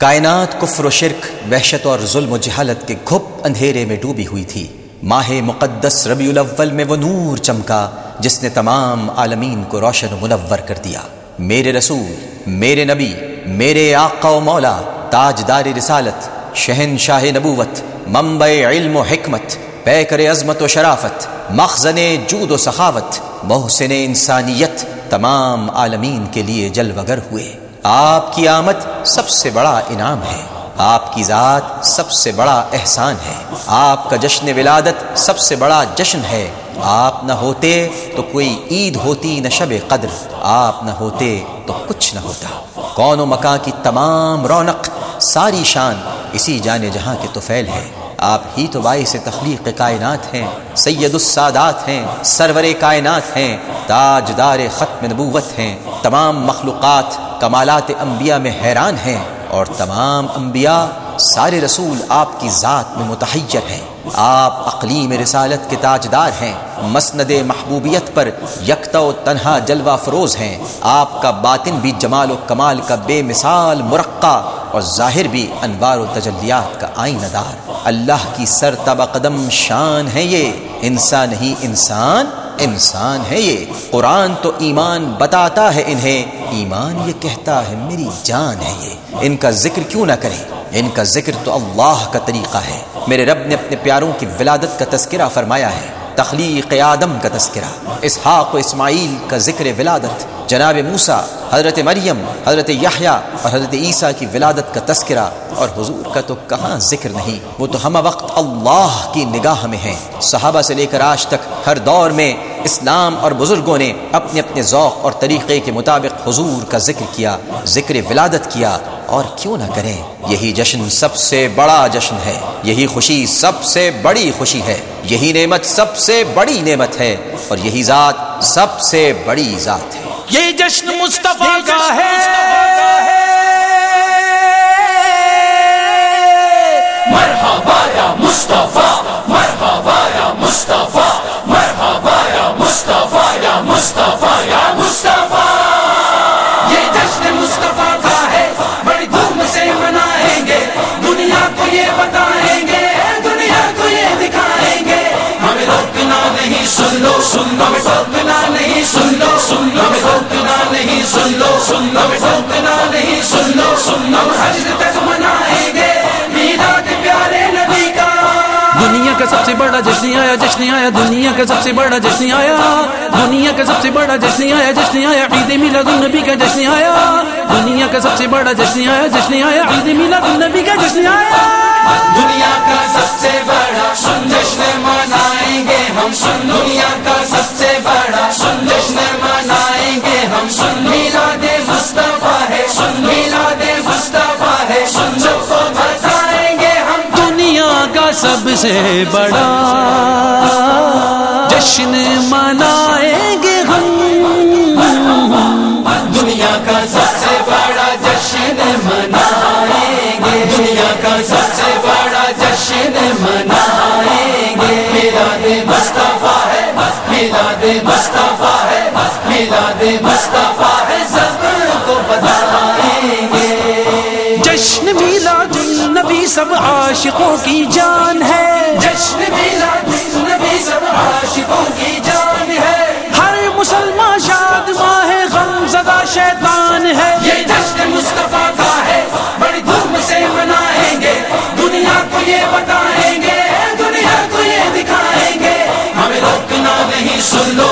کائنات کفر و شرک، وحشت اور ظلم و جہالت کے گھپ اندھیرے میں ڈوبی ہوئی تھی۔ ماہ مقدس ربیع الاول میں وہ نور چمکا، جس نے تمام عالمین کو روشن و منور کر دیا۔ میرے رسول، میرے نبی، میرے آقا و مولا، تاجدار رسالت شہن شاہ نبوت، منبع علم و حکمت، پیکر عظمت و شرافت، مخزن جود و سخاوت، محسن انسانیت، تمام عالمین کے لیے جلوگر ہوئے۔ آپ کی آمد سب سے بڑا انعام ہے۔ آپ کی ذات سب سے بڑا احسان ہے۔ آپ کا جشن ولادت سب سے بڑا جشن ہے۔ آپ نہ ہوتے تو کوئی عید ہوتی نہ شب قدر۔ آپ نہ ہوتے تو کچھ نہ ہوتا۔ کون و مکان کی تمام رونق، ساری شان اسی جانے جہاں کے توفیل ہے۔ آپ ہی تو باعث تخلیق کائنات ہیں، سید السادات ہیں، سرور کائنات ہیں، تاجدار ختم نبوت ہیں، تمام مخلوقات کمالات انبیاء میں حیران ہیں اور تمام انبیاء سارے رسول آپ کی ذات میں متحیر ہیں۔ آپ اقلیم رسالت کے تاجدار ہیں، مسند محبوبیت پر یکتا و تنہا جلوہ فروز ہیں۔ آپ کا باطن بھی جمال و کمال کا بے مثال مرقع اور ظاہر بھی انوار و تجلیات کا آئینہ دار۔ اللہ کی سر تبا قدم شان ہے یہ۔ انسان ہی انسان انسان ہے یہ۔ قرآن تو ایمان بتاتا ہے انہیں۔ ایمان یہ کہتا ہے میری جان ہے یہ۔ ان کا ذکر کیوں نہ کریں۔ ان کا ذکر تو اللہ کا طریقہ ہے۔ میرے رب نے اپنے پیاروں کی ولادت کا تذکرہ فرمایا ہے، تخلیق آدم کا تذکرہ۔ اسحاق و اسماعیل کا ذکر ولادت۔ جناب موسا حضرت مریم، حضرت یحییٰ اور حضرت عیسیٰ کی ولادت کا تذکرہ۔ اور حضور کا تو کہاں ذکر نہیں، وہ تو ہم وقت اللہ کی نگاہ میں ہیں۔ صحابہ سے لے کر آج تک ہر دور میں اسلام اور بزرگوں نے اپنے اپنے ذوق اور طریقے کے مطابق حضور کا ذکر کیا، ذکر ولادت کیا۔ اور کیوں نہ کریں، یہی جشن سب سے بڑا جشن ہے۔ یہی خوشی سب سے بڑی خوشی ہے۔ یہی نعمت سب سے بڑی نعمت ہے۔ اور یہی ذات سب سے بڑی ذات ہے۔ یہ جشن مصطفیٰ کا ہے۔ مرحبا یا مصطفیٰ مرحبا یا مصطفیٰ دنیا کا سب سے بڑا جشن آیا جشن آیا، دنیا کا سب سے بڑا جشن آیا، دنیا کا سب سے بڑا جشن آیا جشن آیا، عید میلاد النبی کا جشن آیا، دنیا کا سب سے بڑا جشن آیا جشن آیا، عید میلاد النبی کا جشن آیا۔ دنیا کا سب سے بڑا جشن منائیں گے ہم سن دنیا کا سے بڑا جشن منائیں گے ہم۔ دنیا کا سب سے بڑا جشن منائیں گے۔ دنیا کا سب سے بڑا جشن منائیں گے۔ میلاد مصطفیٰ ہے میلاد مصطفیٰ ہے میلاد مصطفیٰ ہے سب کو بتائیں گے۔ جشن میلاد النبی سب عاشقوں کی جان۔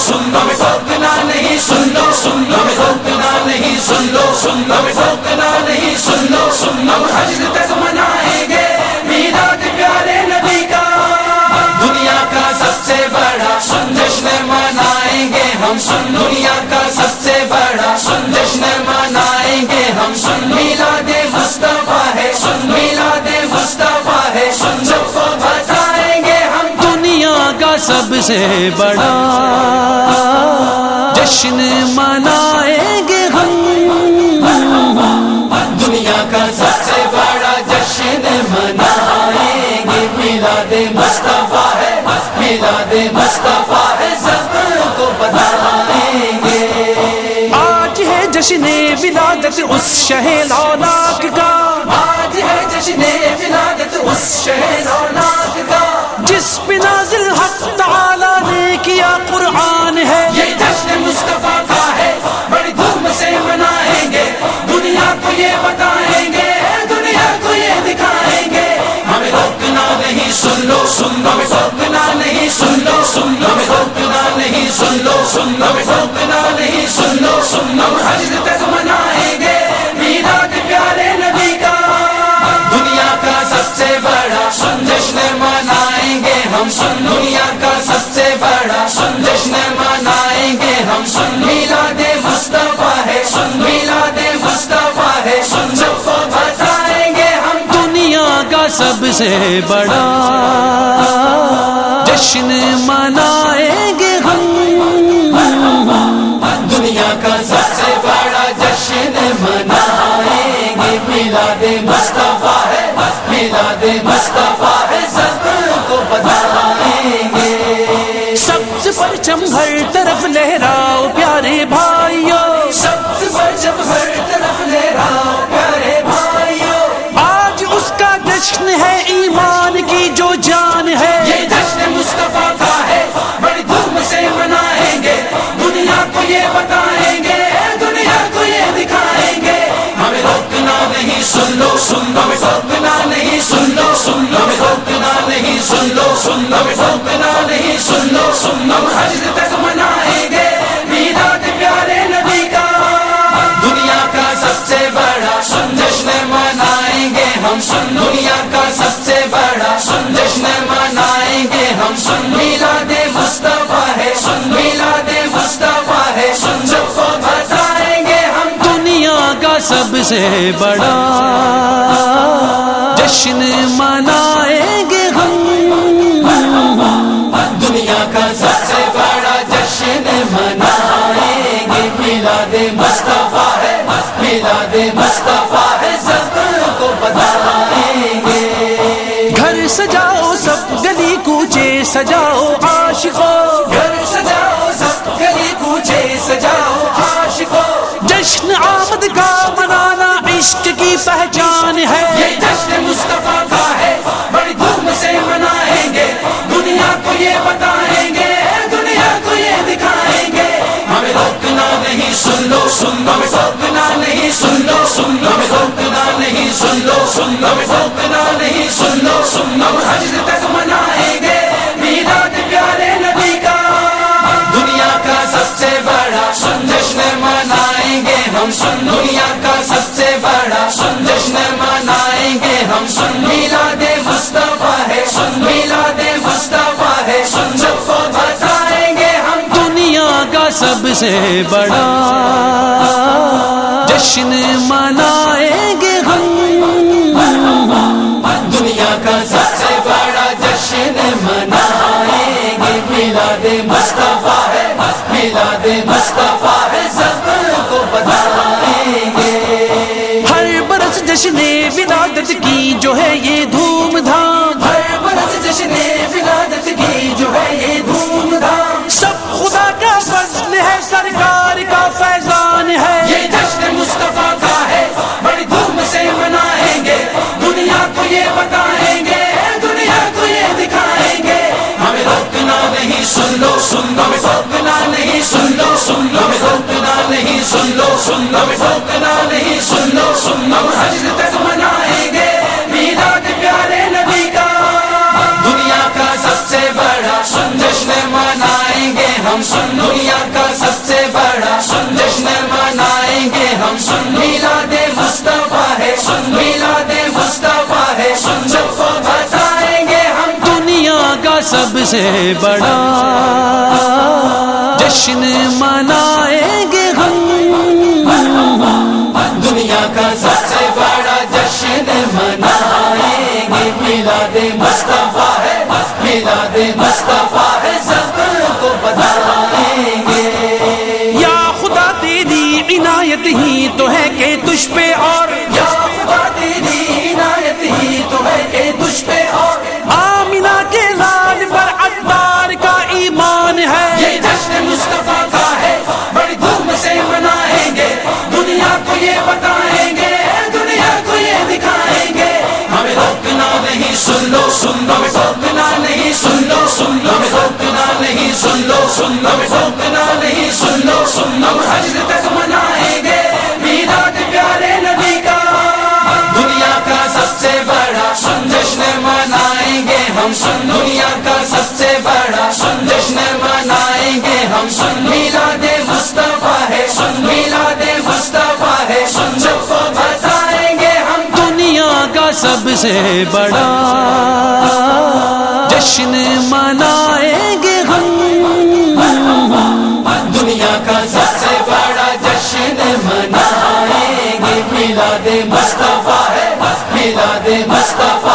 سن لو نہیں سن لو سن لو نہیں سن لو سن لو نہیں سن لو سن لو تک منائیں گے۔ میلاد پیارے نبی کا۔ دنیا کا سب سے بڑا سن جشن منائیں گے ہم۔ سن دنیا کا سب سے بڑا سن جشن منائیں گے ہم۔ سن میلاد مصطفیٰ سب سے بڑا جشن منائیں گے ہم۔ دنیا کا سب سے بڑا جشن منائیں گے۔ میلاد مصطفیٰ ہے۔ میلاد مصطفیٰ ہے۔ سب کو بتائیں گے۔ آج ہے جشن ولادت اس شہ لالاک کا۔ اس شہر اولاد کا۔ جس پہ نازل نے قرآن ہے۔ یہ جشن مصطفیٰ کا ہے۔ بڑی دھوم سے منائیں گے۔ دنیا کو یہ بتائیں گے۔ دنیا کو یہ دکھائیں گے۔ ہمیں روکنا نہیں، سن لو سن لو۔ ہمیں روکنا نہیں، سن لو سن لو۔ ہمیں روکنا نہیں، سن لو سن لو۔ ہمیں روکنا نہیں، سن لو سن لو۔ حج تک منائیں گے۔ میلاد پیارے نبی کا۔ دنیا کا سب سے بڑا سن جشن منائیں گے ہم سن دنیا کا سب سے بڑا سن جشن منائیں گے ہم سن میلاد مصطفیٰ ہے، سن میلاد مصطفیٰ ہے۔ سن سب کو بتائیں گے ہم دنیا کا سب سے بڑا۔ جشن منائیں نہیں سن لو سن لو نہیں سن لو سن لو نہیں سن لو سن لو نہیں سن لو سن لو حج تک منائیں گے۔ میلاد پیارے نبی کا۔ دنیا کا سب سے بڑا سن جشن منائیں گے ہم۔ سن دنیا کا سب سے بڑا سن جشن منائیں گے ہم۔ سن میلاد سب سے بڑا۔ جشن منائیں گے ہم۔ دنیا کا سب سے بڑا جشن منائیں گے۔ میلاد مصطفیٰ ہے۔ میلاد مصطفیٰ ہے۔ سب کو بتائیں گے۔ گھر سجاؤ سب گلی کوچے سجاؤ عاشقو جشن آمد کا منانا عشق کی پہچان ہے۔ یہ جشن مصطفیٰ کا ہے۔ بڑی دھوم سے منائیں گے۔ دنیا کو یہ بتائیں گے۔ دنیا کو یہ دکھائیں گے۔ ہمیں روکنا نہیں، سن لو سن لو۔ ہمیں روکنا نہیں، سن لو سن لو۔ ہمیں روکنا نہیں، سن لو سن لو۔ ہمیں روکنا نہیں، سن لو سن لو۔ حج تک منائیں سے بڑا جشن منا سن لو نہیں سن لو سن حج تک منائیں گے۔ میلاد پیارے نبی کا۔ دنیا کا سب سے بڑا سن جشن منائیں گے ہم سن۔ دنیا کا سب سے بڑا سن جشن منائیں گے ہم سن۔ میلاد مصطفیٰ ہے سن۔ میلاد مصطفیٰ ہے سن۔ سب کو بتائیں گے ہم۔ دنیا کا سب سے بڑا جشن منائیں مصطفیٰ سن لو سوکنا نہیں سن لو سن لو سوکنا نہیں سن لو سن لو حج تک منائیں گے میلاد پیارے نبی کا دنیا کا سب سے بڑا سن جشن منائیں گے ہم سن دنیا کا سب سے بڑا سن جشن منائیں گے ہم سن میلا دے مصطفیٰ ہے سن میلاد مصطفیٰ ہے سن جب بتائیں گے ہم دنیا کا سب سے بڑا جشن منائیں گے ہم۔ دنیا کا سب سے بڑا جشن منائیں گے۔ میلاد مصطفیٰ ہے، میلاد مصطفیٰ۔